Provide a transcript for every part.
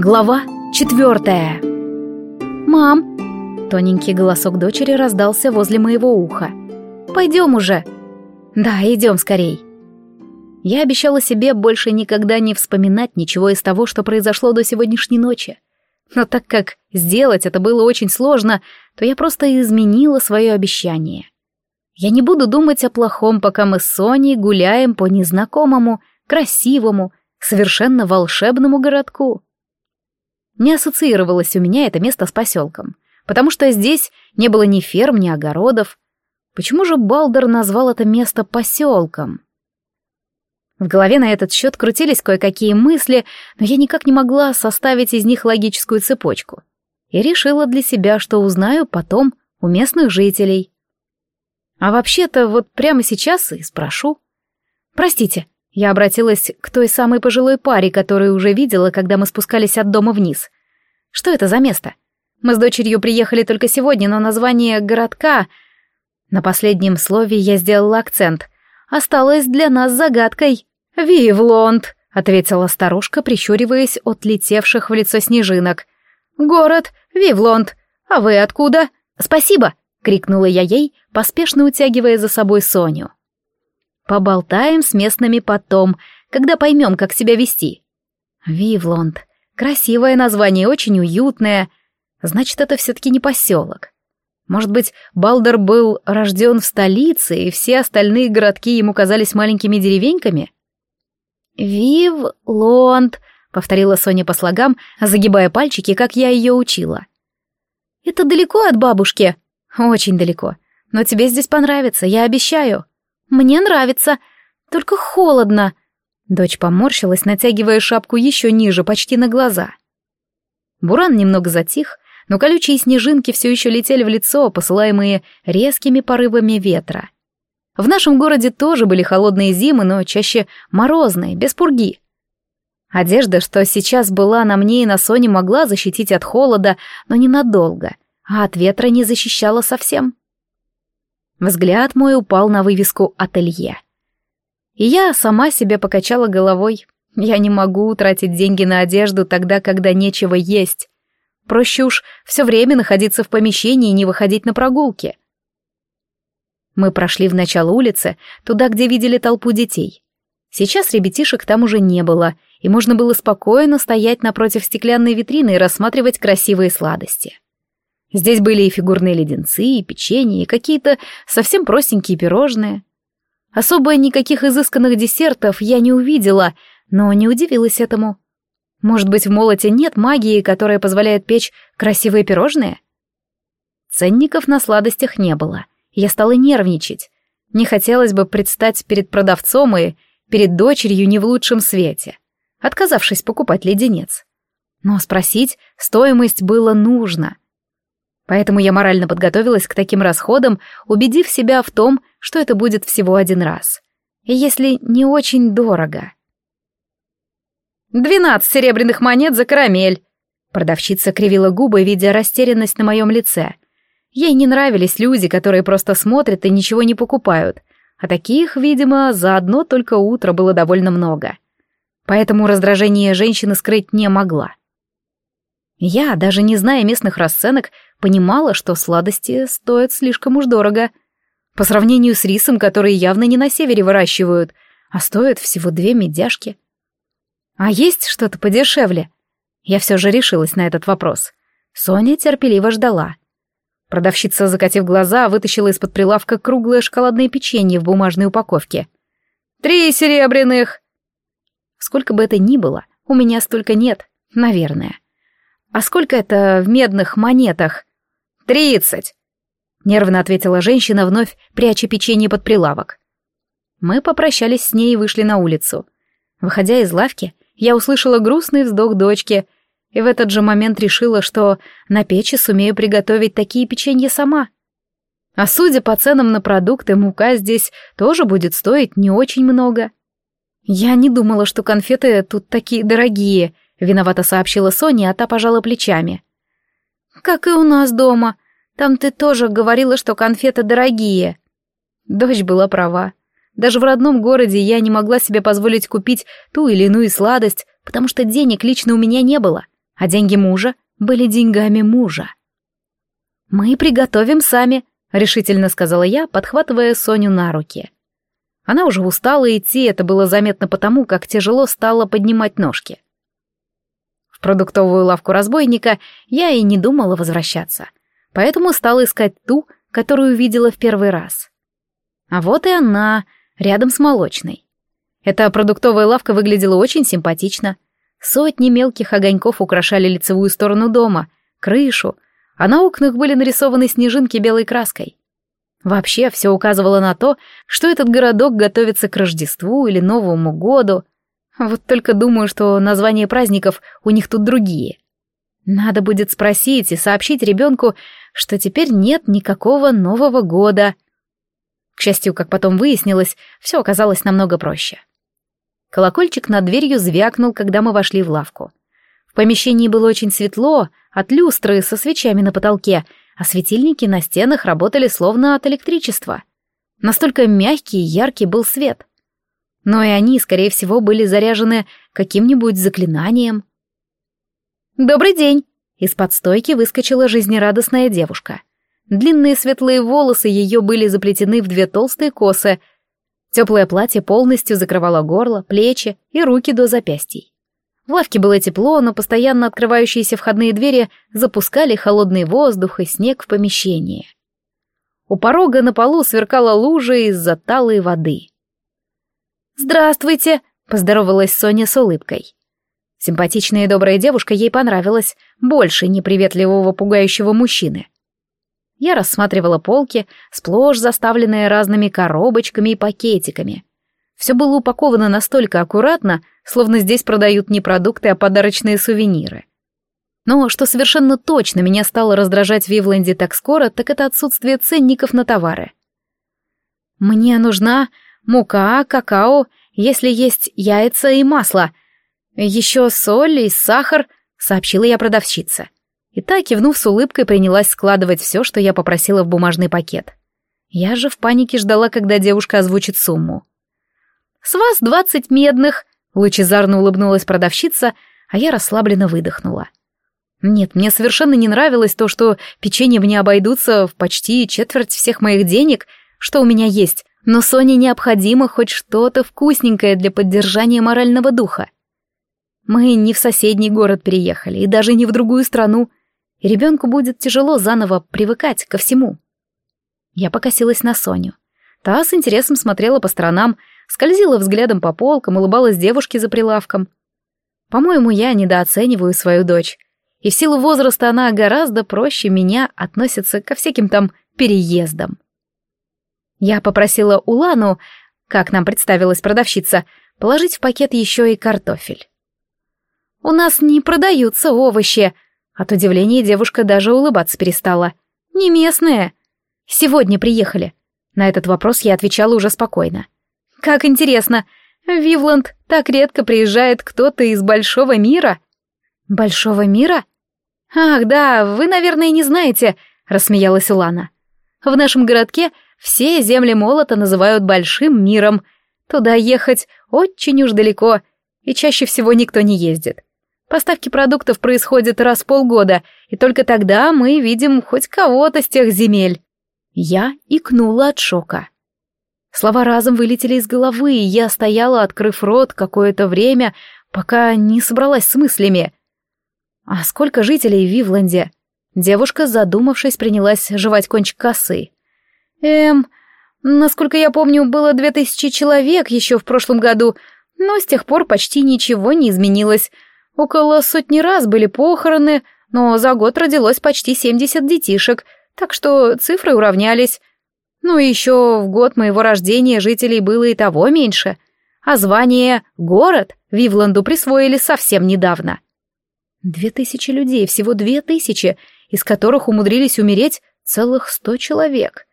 Глава четвертая. «Мам!» — тоненький голосок дочери раздался возле моего уха. «Пойдем уже!» «Да, идем скорей!» Я обещала себе больше никогда не вспоминать ничего из того, что произошло до сегодняшней ночи. Но так как сделать это было очень сложно, то я просто изменила свое обещание. Я не буду думать о плохом, пока мы с Соней гуляем по незнакомому, красивому, совершенно волшебному городку. Не ассоциировалось у меня это место с поселком, потому что здесь не было ни ферм, ни огородов. Почему же Балдер назвал это место поселком? В голове на этот счет крутились кое-какие мысли, но я никак не могла составить из них логическую цепочку. И решила для себя, что узнаю потом у местных жителей. А вообще-то вот прямо сейчас и спрошу. «Простите», я обратилась к той самой пожилой паре, которую уже видела, когда мы спускались от дома вниз. Что это за место? Мы с дочерью приехали только сегодня, но название городка... На последнем слове я сделала акцент. Осталось для нас загадкой. «Вивлонд», — ответила старушка, прищуриваясь от летевших в лицо снежинок. «Город Вивлонд. А вы откуда?» «Спасибо!» — крикнула я ей, поспешно утягивая за собой Соню. Поболтаем с местными потом, когда поймем, как себя вести. Вивлонд. Красивое название, очень уютное. Значит, это все-таки не поселок. Может быть, Балдер был рожден в столице, и все остальные городки ему казались маленькими деревеньками? «Вивлонд», — повторила Соня по слогам, загибая пальчики, как я ее учила. «Это далеко от бабушки?» «Очень далеко. Но тебе здесь понравится, я обещаю». «Мне нравится, только холодно». Дочь поморщилась, натягивая шапку еще ниже, почти на глаза. Буран немного затих, но колючие снежинки все еще летели в лицо, посылаемые резкими порывами ветра. В нашем городе тоже были холодные зимы, но чаще морозные, без пурги. Одежда, что сейчас была на мне и на Соне, могла защитить от холода, но ненадолго, а от ветра не защищала совсем. Взгляд мой упал на вывеску «Ателье». И я сама себе покачала головой. Я не могу тратить деньги на одежду тогда, когда нечего есть. Проще уж все время находиться в помещении и не выходить на прогулки. Мы прошли в начало улицы, туда, где видели толпу детей. Сейчас ребятишек там уже не было, и можно было спокойно стоять напротив стеклянной витрины и рассматривать красивые сладости. Здесь были и фигурные леденцы, и печенье, и какие-то совсем простенькие пирожные. Особо никаких изысканных десертов я не увидела, но не удивилась этому. Может быть, в молоте нет магии, которая позволяет печь красивые пирожные? Ценников на сладостях не было. Я стала нервничать. Не хотелось бы предстать перед продавцом и перед дочерью не в лучшем свете, отказавшись покупать леденец. Но спросить стоимость было нужно — Поэтому я морально подготовилась к таким расходам, убедив себя в том, что это будет всего один раз. И если не очень дорого. «Двенадцать серебряных монет за карамель!» Продавщица кривила губы, видя растерянность на моем лице. Ей не нравились люди, которые просто смотрят и ничего не покупают, а таких, видимо, за одно только утро было довольно много. Поэтому раздражение женщины скрыть не могла. Я, даже не зная местных расценок, понимала, что сладости стоят слишком уж дорого. По сравнению с рисом, который явно не на севере выращивают, а стоят всего две медяшки. А есть что-то подешевле? Я все же решилась на этот вопрос. Соня терпеливо ждала. Продавщица, закатив глаза, вытащила из-под прилавка круглое шоколадное печенье в бумажной упаковке. «Три серебряных!» Сколько бы это ни было, у меня столько нет, наверное. «А сколько это в медных монетах?» «Тридцать!» — нервно ответила женщина, вновь пряча печенье под прилавок. Мы попрощались с ней и вышли на улицу. Выходя из лавки, я услышала грустный вздох дочки и в этот же момент решила, что на печи сумею приготовить такие печенья сама. А судя по ценам на продукты, мука здесь тоже будет стоить не очень много. Я не думала, что конфеты тут такие дорогие — Виновато сообщила Соня, а та пожала плечами. «Как и у нас дома. Там ты тоже говорила, что конфеты дорогие». Дочь была права. Даже в родном городе я не могла себе позволить купить ту или иную сладость, потому что денег лично у меня не было. а деньги мужа были деньгами мужа. «Мы приготовим сами», — решительно сказала я, подхватывая Соню на руки. Она уже устала идти, это было заметно потому, как тяжело стало поднимать ножки. В продуктовую лавку разбойника я и не думала возвращаться, поэтому стала искать ту, которую видела в первый раз. А вот и она, рядом с молочной. Эта продуктовая лавка выглядела очень симпатично. Сотни мелких огоньков украшали лицевую сторону дома, крышу, а на окнах были нарисованы снежинки белой краской. Вообще все указывало на то, что этот городок готовится к Рождеству или Новому году. Вот только думаю, что названия праздников у них тут другие. Надо будет спросить и сообщить ребенку, что теперь нет никакого Нового года. К счастью, как потом выяснилось, все оказалось намного проще. Колокольчик над дверью звякнул, когда мы вошли в лавку. В помещении было очень светло, от люстры со свечами на потолке, а светильники на стенах работали словно от электричества. Настолько мягкий и яркий был свет. Но и они, скорее всего, были заряжены каким-нибудь заклинанием. «Добрый день!» Из-под стойки выскочила жизнерадостная девушка. Длинные светлые волосы ее были заплетены в две толстые косы. Теплое платье полностью закрывало горло, плечи и руки до запястий. В лавке было тепло, но постоянно открывающиеся входные двери запускали холодный воздух и снег в помещение. У порога на полу сверкала лужа из-за талой воды. «Здравствуйте!» — поздоровалась Соня с улыбкой. Симпатичная и добрая девушка ей понравилась, больше неприветливого пугающего мужчины. Я рассматривала полки, сплошь заставленные разными коробочками и пакетиками. Все было упаковано настолько аккуратно, словно здесь продают не продукты, а подарочные сувениры. Но что совершенно точно меня стало раздражать в Вивленде так скоро, так это отсутствие ценников на товары. Мне нужна мука, какао, если есть яйца и масло. Еще соль и сахар, сообщила я продавщице. И та, кивнув с улыбкой, принялась складывать все, что я попросила в бумажный пакет. Я же в панике ждала, когда девушка озвучит сумму. «С вас двадцать медных», Лучезарно улыбнулась продавщица, а я расслабленно выдохнула. Нет, мне совершенно не нравилось то, что печенье мне обойдутся в почти четверть всех моих денег, что у меня есть, но Соне необходимо хоть что-то вкусненькое для поддержания морального духа. Мы не в соседний город переехали и даже не в другую страну, ребенку будет тяжело заново привыкать ко всему. Я покосилась на Соню. Та с интересом смотрела по сторонам, скользила взглядом по полкам, улыбалась девушке за прилавком. По-моему, я недооцениваю свою дочь. И в силу возраста она гораздо проще меня относится ко всяким там переездам. Я попросила Улану, как нам представилась продавщица, положить в пакет еще и картофель. «У нас не продаются овощи», от удивления девушка даже улыбаться перестала. «Не местные. Сегодня приехали». На этот вопрос я отвечала уже спокойно. Как интересно, в Вивланд так редко приезжает кто-то из большого мира. Большого мира? Ах, да, вы, наверное, не знаете, рассмеялась Улана. В нашем городке все земли молота называют большим миром. Туда ехать очень уж далеко, и чаще всего никто не ездит. Поставки продуктов происходят раз в полгода, и только тогда мы видим хоть кого-то с тех земель. Я икнула от шока. Слова разом вылетели из головы, и я стояла, открыв рот какое-то время, пока не собралась с мыслями. А сколько жителей в Вивленде? Девушка, задумавшись, принялась жевать кончик косы. Эм, насколько я помню, было две тысячи человек еще в прошлом году, но с тех пор почти ничего не изменилось. Около сотни раз были похороны, но за год родилось почти семьдесят детишек, так что цифры уравнялись. Ну и еще в год моего рождения жителей было и того меньше, а звание «город» Вивланду присвоили совсем недавно. Две тысячи людей, всего две тысячи, из которых умудрились умереть целых сто человек.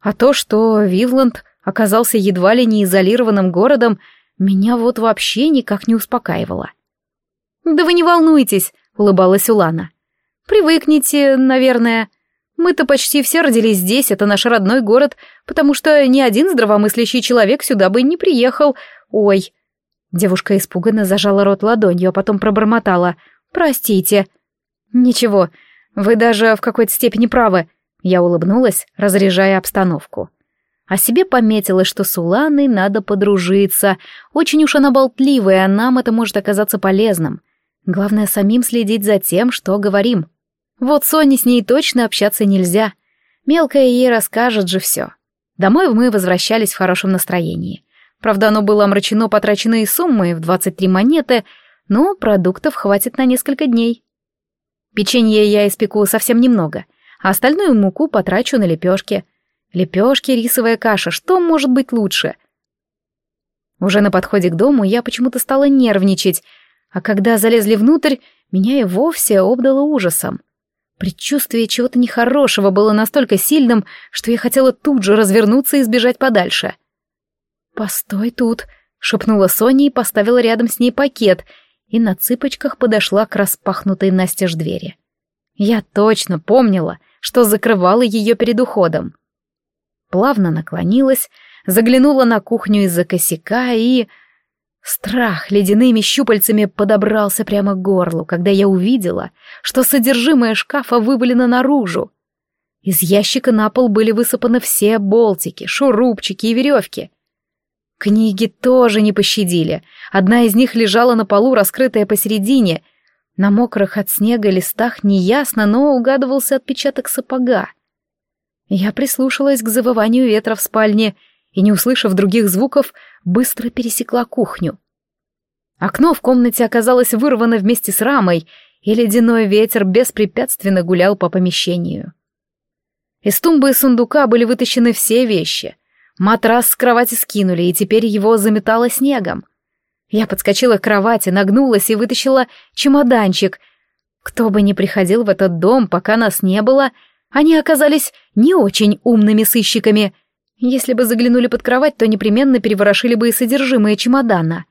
А то, что Вивланд оказался едва ли не изолированным городом, меня вот вообще никак не успокаивало. «Да вы не волнуйтесь», — улыбалась Улана. «Привыкните, наверное. Мы-то почти все родились здесь, это наш родной город, потому что ни один здравомыслящий человек сюда бы не приехал. Ой. Девушка испуганно зажала рот ладонью, а потом пробормотала. Простите. Ничего, вы даже в какой-то степени правы. Я улыбнулась, разряжая обстановку. О себе пометила, что с Уланой надо подружиться. Очень уж она болтливая, а нам это может оказаться полезным. Главное, самим следить за тем, что говорим. Вот Соне с ней точно общаться нельзя. Мелкая ей расскажет же все. Домой мы возвращались в хорошем настроении. Правда, оно было омрачено потраченной суммой в 23 монеты, но продуктов хватит на несколько дней. Печенье я испеку совсем немного, а остальную муку потрачу на лепешки — Лепешки, рисовая каша, что может быть лучше? Уже на подходе к дому я почему-то стала нервничать, а когда залезли внутрь, меня и вовсе обдало ужасом. Предчувствие чего-то нехорошего было настолько сильным, что я хотела тут же развернуться и сбежать подальше. «Постой тут», — шепнула Соня и поставила рядом с ней пакет, и на цыпочках подошла к распахнутой настежь двери. Я точно помнила, что закрывала ее перед уходом плавно наклонилась, заглянула на кухню из-за косяка и... Страх ледяными щупальцами подобрался прямо к горлу, когда я увидела, что содержимое шкафа вывалено наружу. Из ящика на пол были высыпаны все болтики, шурупчики и веревки. Книги тоже не пощадили. Одна из них лежала на полу, раскрытая посередине. На мокрых от снега листах неясно, но угадывался отпечаток сапога. Я прислушалась к завыванию ветра в спальне и, не услышав других звуков, быстро пересекла кухню. Окно в комнате оказалось вырвано вместе с рамой, и ледяной ветер беспрепятственно гулял по помещению. Из тумбы и сундука были вытащены все вещи. Матрас с кровати скинули, и теперь его заметало снегом. Я подскочила к кровати, нагнулась и вытащила чемоданчик. Кто бы ни приходил в этот дом, пока нас не было, они оказались не очень умными сыщиками. Если бы заглянули под кровать, то непременно переворошили бы и содержимое чемодана.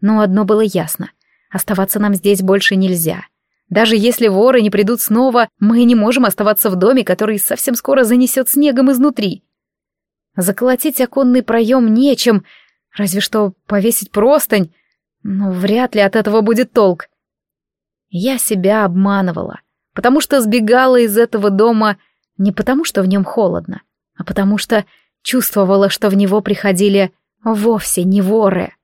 Но одно было ясно. Оставаться нам здесь больше нельзя. Даже если воры не придут снова, мы не можем оставаться в доме, который совсем скоро занесет снегом изнутри. Заколотить оконный проем нечем, разве что повесить простынь, но вряд ли от этого будет толк. Я себя обманывала потому что сбегала из этого дома не потому, что в нем холодно, а потому что чувствовала, что в него приходили вовсе не воры.